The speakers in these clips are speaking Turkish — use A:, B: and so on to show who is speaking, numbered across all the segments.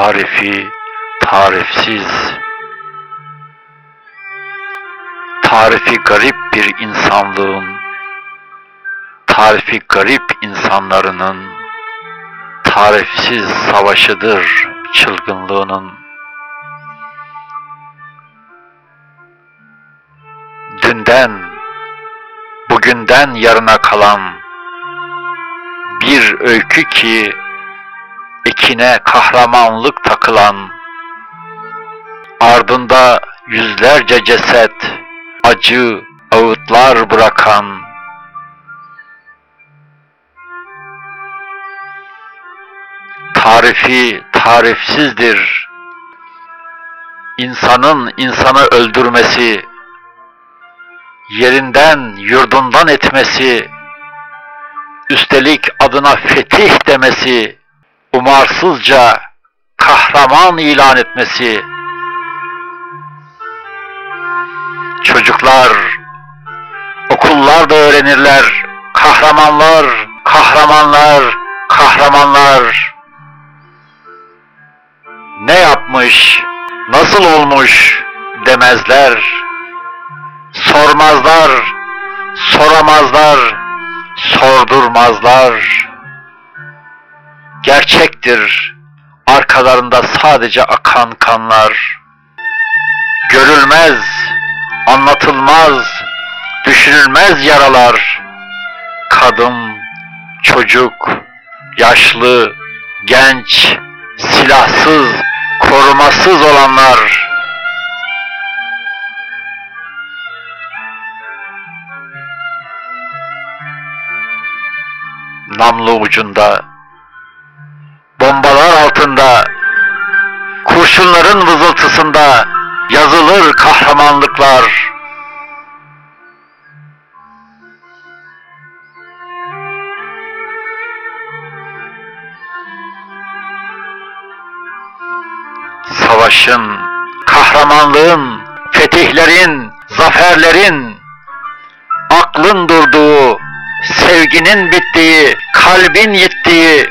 A: tarifi tarifsiz. Tarifi garip bir insanlığın, tarifi garip insanlarının, tarifsiz savaşıdır çılgınlığının. Dünden, bugünden yarına kalan bir öykü ki ekine kahramanlık takılan, ardında yüzlerce ceset, acı ağıtlar bırakan, tarifi tarifsizdir. İnsanın insanı öldürmesi, yerinden yurdundan etmesi, üstelik adına fetih demesi, umarsızca kahraman ilan etmesi, çocuklar, okullarda öğrenirler, kahramanlar, kahramanlar, kahramanlar, ne yapmış, nasıl olmuş demezler, sormazlar, soramazlar, sordurmazlar. Gerçektir arkalarında sadece akan kanlar. Görülmez, anlatılmaz, düşünülmez yaralar. Kadın, çocuk, yaşlı, genç, silahsız, korumasız olanlar. Namlu ucunda, kurşunların vızıltısında yazılır kahramanlıklar. Savaşın, kahramanlığın, fetihlerin, zaferlerin, aklın durduğu, sevginin bittiği, kalbin yittiği,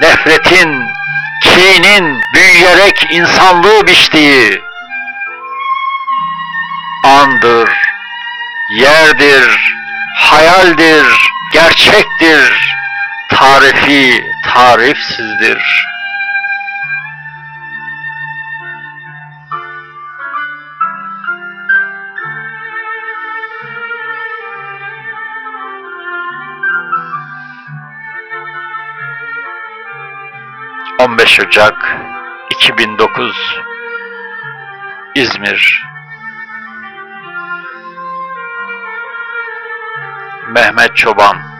A: nefretin, kinin büyüyerek insanlığı biçtiği andır, yerdir, hayaldir, gerçektir, tarifi tarifsizdir. ...15 Ocak 2009 İzmir. Mehmet Çoban